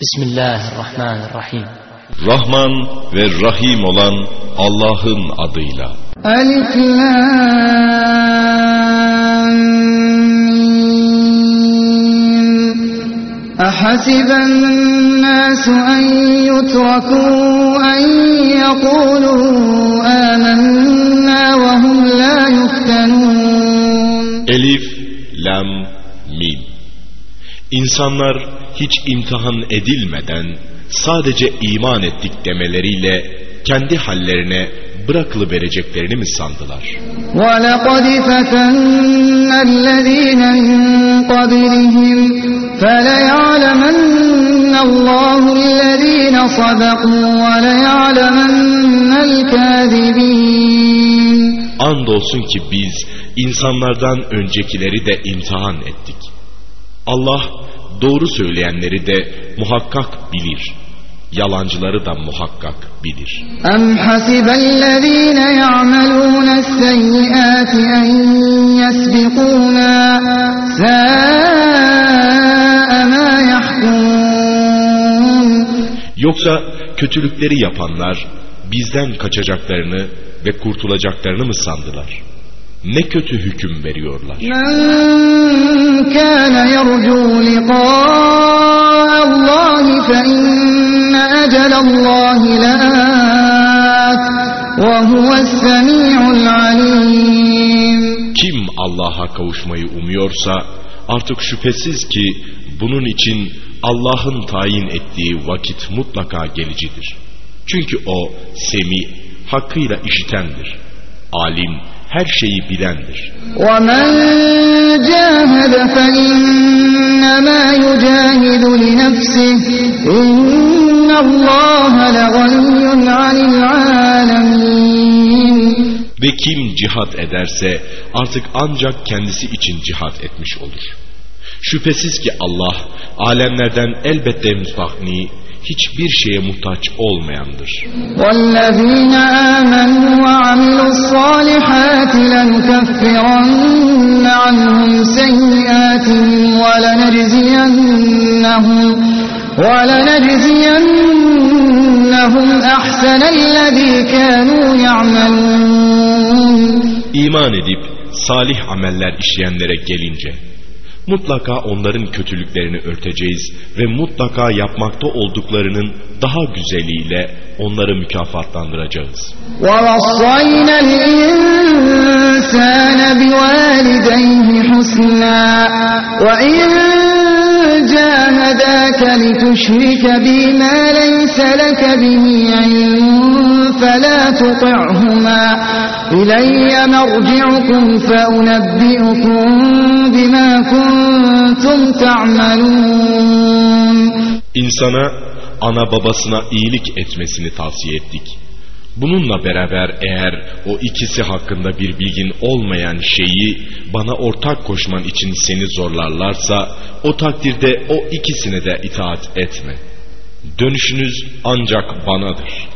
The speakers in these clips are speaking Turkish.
Bismillahirrahmanirrahim. Rahman ve Rahim olan Allah'ın adıyla. Alif Lam Mim Ahasiben nasu en yutraku en yekulu amennâ ve hum la yuftenûn Elif Lam Mim İnsanlar hiç imtihan edilmeden sadece iman ettik demeleriyle kendi hallerine bırakılı vereceklerini mi sandılar? وَلَقَدْ فَتَنَّ الَّذ۪ينَ مِنْ قَبْلِهِمْ فَلَيَعْلَمَنَّ اللّٰهُ الَّذ۪ينَ صَدَقُوا وَلَيَعْلَمَنَّ الْكَاذِب۪ينَ Andolsun ki biz insanlardan öncekileri de imtihan ettik. Allah doğru söyleyenleri de muhakkak bilir. Yalancıları da muhakkak bilir. Em hasibellezine ya'malune seyyiati en yesbiquna sa'ama yahkumun. Yoksa kötülükleri yapanlar bizden kaçacaklarını ve kurtulacaklarını mı sandılar? ne kötü hüküm veriyorlar. Kim Allah'a kavuşmayı umuyorsa artık şüphesiz ki bunun için Allah'ın tayin ettiği vakit mutlaka gelicidir. Çünkü o semi, hakkıyla işitendir. Alim, her şeyi bilendir. وَمَنْ جَاهَدَ فَإِنَّمَا يُجَاهِدُ لِنَفْسِهِ إِنَّ اللّٰهَ لَغَنِيٌّ عَنِ الْعَالَمِينَ Ve kim cihat ederse artık ancak kendisi için cihat etmiş olur. Şüphesiz ki Allah alemlerden elbette müstahni, hiçbir şeye muhtaç olmayandır. وَالَّذ۪ينَ آمَنُوا وَعَمِلُوا الصَّالِحَاتِ لَنُكَفِّرَنَّ عَنْهُمْ سَيِّئَاتِهِمْ وَلَنَجْزِيَنَّهُمْ وَلَنَجْزِيَنَّهُمْ أَحْسَنَ الَّذ۪ي كَانُوا يَعْمَلُونَ İman edip salih ameller işleyenlere gelince mutlaka onların kötülüklerini örteceğiz ve mutlaka yapmakta olduklarının daha güzeliyle onları mükafatlandıracağız. وَوَصَّيْنَا الْإِنسَانَ بِوَالِدَيْهِ حُسْنًا وَإِنْ جَاهَدَاكَ لِتُشْرِكَ بِي مَا لَيْسَ لَكَ بِهِ عِلْمٌ فَلَا تُطِعْهُمَا İleyye merci'ukum feunebbi'ukum bima kuntum ta'melun. İnsana ana babasına iyilik etmesini tavsiye ettik. Bununla beraber eğer o ikisi hakkında bir bilgin olmayan şeyi bana ortak koşman için seni zorlarlarsa o takdirde o ikisine de itaat etme. Dönüşünüz ancak banadır.''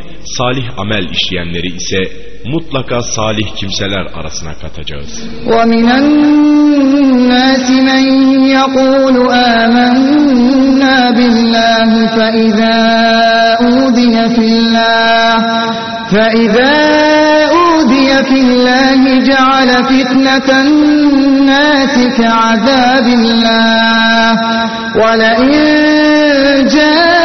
salih amel işleyenleri ise mutlaka salih kimseler arasına katacağız. ومن الناس من يقول آمنا بالله فإذا أوذي في الله فإذا أوذي في الله جعل فتنة الناس كعذاب الله ولئن جاء نصر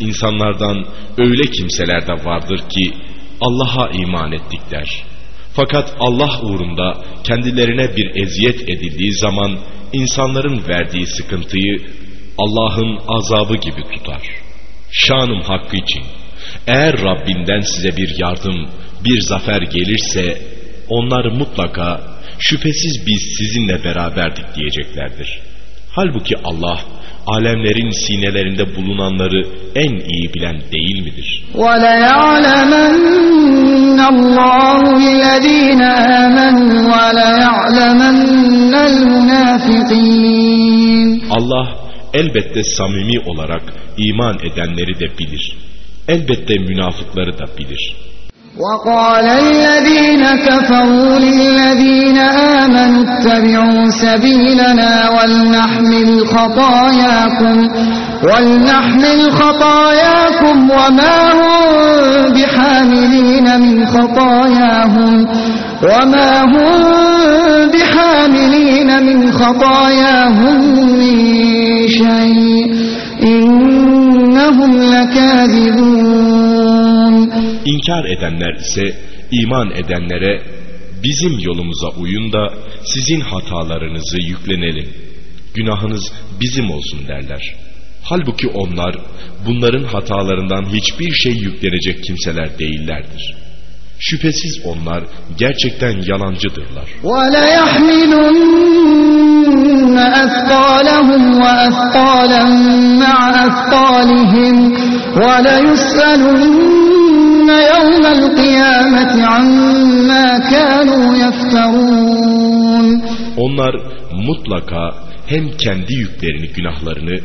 İnsanlardan öyle kimseler de vardır ki Allah'a iman ettik. Fakat Allah uğrunda kendilerine bir eziyet edildiği zaman insanların verdiği sıkıntıyı Allah'ın azabı gibi tutar. Şanım hakkı için.'' Eğer Rabbinden size bir yardım, bir zafer gelirse onlar mutlaka şüphesiz biz sizinle beraberdik diyeceklerdir. Halbuki Allah alemlerin sinelerinde bulunanları en iyi bilen değil midir? Allah elbette samimi olarak iman edenleri de bilir. Elbette münafıkları da bilir. وقال الذين كفروا للذين آمنوا اتبعوا سبيلنا ولنحمل خطاياكم ولنحمل خطاياكم وما هم بحاملين من خطاياهم وما هم بحاملين من خطاياهم من شيء innehum. İnkar edenler ise iman edenlere bizim yolumuza uyun da sizin hatalarınızı yüklenelim. Günahınız bizim olsun derler. Halbuki onlar bunların hatalarından hiçbir şey yüklenecek kimseler değillerdir.'' Şüphesiz onlar gerçekten yalancıdırlar. وَلَيَحْمِلُنَّ أَثْقَالَهُمْ وَأَثْقَالًا مَعَ أَثْقَالِهِمْ وَلَيُسْأَلُنَّ يَوْمَ الْقِيَامَةِ عَمَّا كَانُوا يَفْتَرُونَ Onlar mutlaka hem kendi yüklerini, günahlarını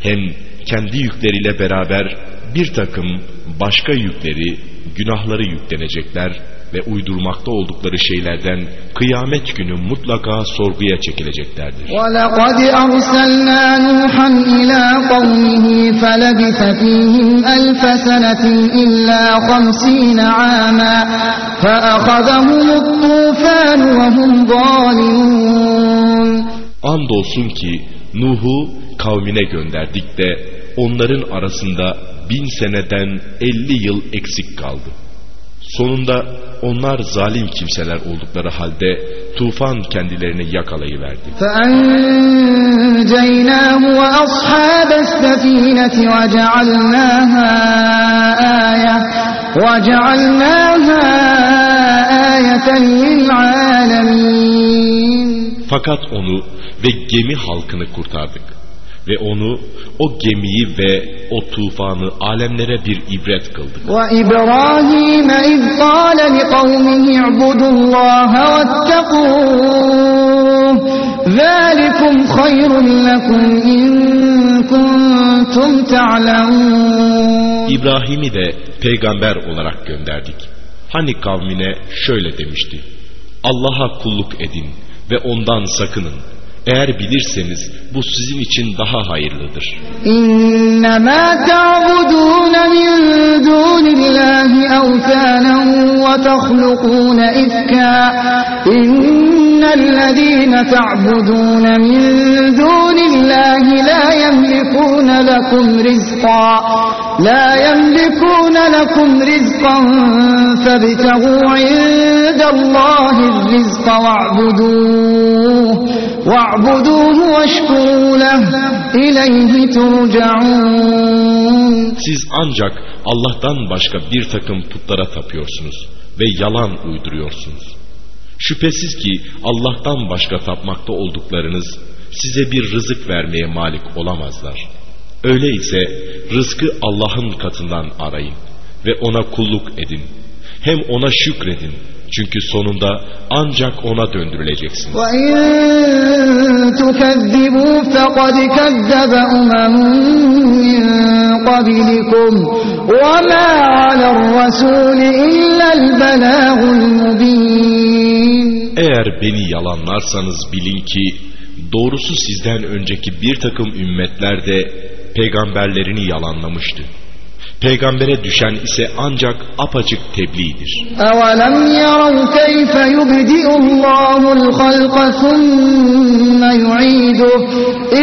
hem kendi yükleriyle beraber bir takım başka yükleri, günahları yüklenecekler ve uydurmakta oldukları şeylerden kıyamet günü mutlaka sorguya çekileceklerdir. وَلَقَدْ أَرْسَلْنَا نُوحًا إِلَى قَوْمِهِ فَلَبِثَ فِيهِمْ أَلْفَ سَنَةٍ إِلَّا خَمْسِينَ عَامًا فَأَخَذَهُمُ الطُّوفَانُ وَهُمْ ظَالِمُونَ Andolsun ki Nuh'u kavmine gönderdik de onların arasında bin seneden elli yıl eksik kaldı. Sonunda onlar zalim kimseler oldukları halde tufan kendilerini yakalayıverdi. Fakat onu ve gemi halkını kurtardık Ve onu, o gemiyi ve o tufanı alemlere bir ibret kıldık. وإبراهيم إذ قال لقومه اعبدوا الله واتقوه ذلكم خير لكم إن كنتم تعلمون İbrahim'i de peygamber olarak gönderdik. Hani kavmine şöyle demişti. Allah'a kulluk edin ve ondan sakının. Eğer bilirseniz bu sizin için daha hayırlıdır. İnnemâ ta'budûne min dûnillâhi evtânen ve tehlukûne ifkâ. İnnellezîne ta'budûne min dûnillâhi lâ yemlikûne lekum rizqâ. La yemlikûne lekum rizqan febtegû indellâhi rizqa ve'budûh. واعبدوه واعبدوه واشكروا له إليه ترجعون Siz ancak Allah'tan başka bir takım putlara tapıyorsunuz ve yalan uyduruyorsunuz. Şüphesiz ki Allah'tan başka tapmakta olduklarınız size bir rızık vermeye malik olamazlar. Öyleyse rızkı Allah'ın katından arayın ve ona kulluk edin. Hem ona şükredin. çünkü sonunda ancak ona döndürüleceksin. Eğer beni yalanlarsanız bilin ki doğrusu sizden önceki bir takım ümmetler de peygamberlerini yalanlamıştı. Peygambere düşen ise ancak apaçık tebliğdir. أولم يروا كيف يبدئ الله الخلق ثم يعيده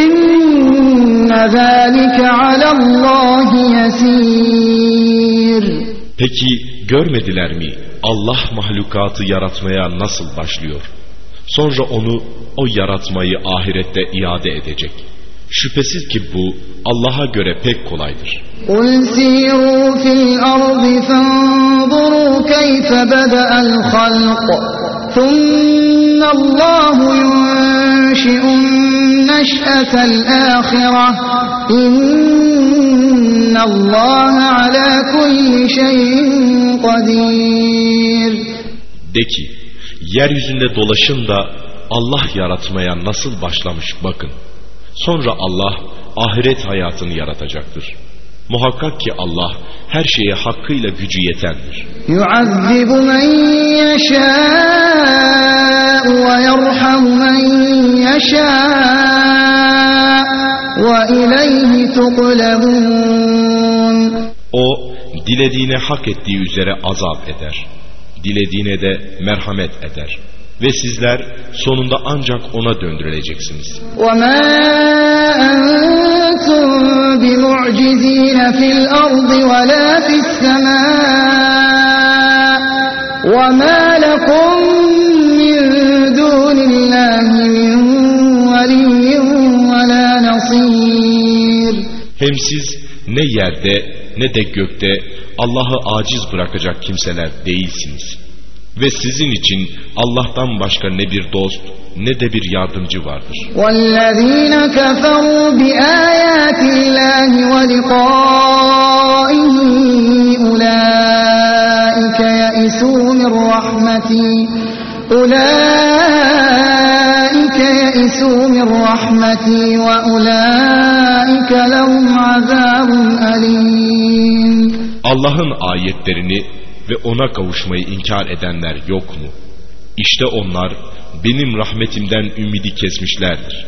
إن ذلك على الله يسير Peki görmediler mi Allah mahlukatı yaratmaya nasıl başlıyor? Sonra onu o yaratmayı ahirette iade edecek. Şüphesiz ki bu Allah'a göre pek kolaydır. قل سيروا في الأرض فانظروا كيف بدأ الخلق ثم الله ينشئ نشأة الآخرة إن الله على كل شيء قدير De ki, yeryüzünde dolaşın da Allah yaratmaya nasıl başlamış bakın. Sonra Allah ahiret hayatını yaratacaktır. Muhakkak ki Allah her şeye hakkıyla gücü yetendir. Yuazzibu men yeşâ'u ve yerham men yeşâ'u ve. O dilediğine hak ettiği üzere azap eder. Dilediğine de merhamet eder Ve sizler sonunda ancak ona döndürüleceksiniz. وما أنتم بمعجزين في الأرض ولا في السماء وما لكم من دون الله من ولي ولا نصير Hem siz ne yerde ne de gökte Allah'ı aciz bırakacak kimseler değilsiniz. Ve sizin için Allah'tan başka ne bir dost ne de bir yardımcı vardır. والذين كفروا بآيات الله ولقائه أولئك يئسوا من رحمتي أولئك يئسوا من رحمتي وأولئك لهم عذاب أليم Allah'ın ayetlerini ve ona kavuşmayı inkar edenler yok mu? İşte onlar benim rahmetimden ümidi kesmişlerdir.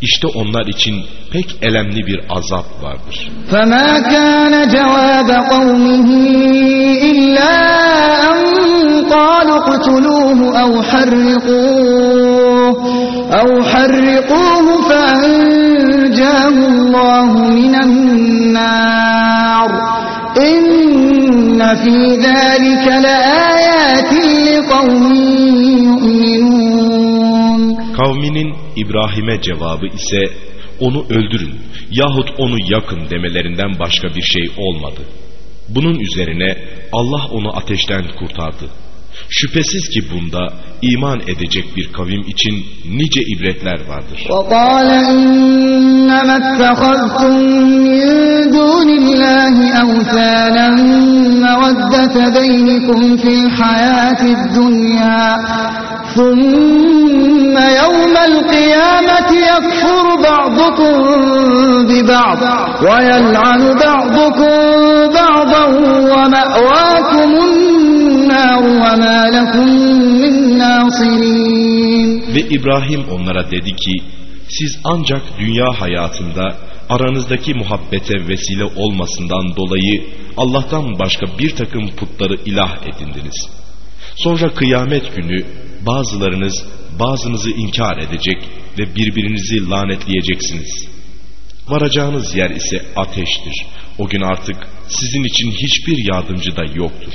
İşte onlar için pek elemli bir azap vardır. فما كان جواب قومه إلا أن قالوا اقتلوه أو حرقوه أو حرقوه فأنجاه الله من النار إن في ذلك لآيات لقوم يؤمنون Kavminin İbrahim'e cevabı ise onu öldürün yahut onu yakın demelerinden başka bir şey olmadı. Bunun üzerine Allah onu ateşten kurtardı. Şüphesiz ki bunda iman edecek bir kavim için nice ibretler vardır. وقال إنما اتخذتم من دون الله بينكم في الحياة الدنيا ثم يوم القيامة يكفر بعضكم ببعض ويلعن بعضكم بعضا ومأواكم النار وما لكم من ناصرين Ve İbrahim onlara dedi ki siz ancak dünya hayatında aranızdaki muhabbete vesile olmasından dolayı Allah'tan başka bir takım putları ilah edindiniz. Sonra kıyamet günü bazılarınız bazınızı inkar edecek ve birbirinizi lanetleyeceksiniz. Varacağınız yer ise ateştir. O gün artık sizin için hiçbir yardımcı da yoktur.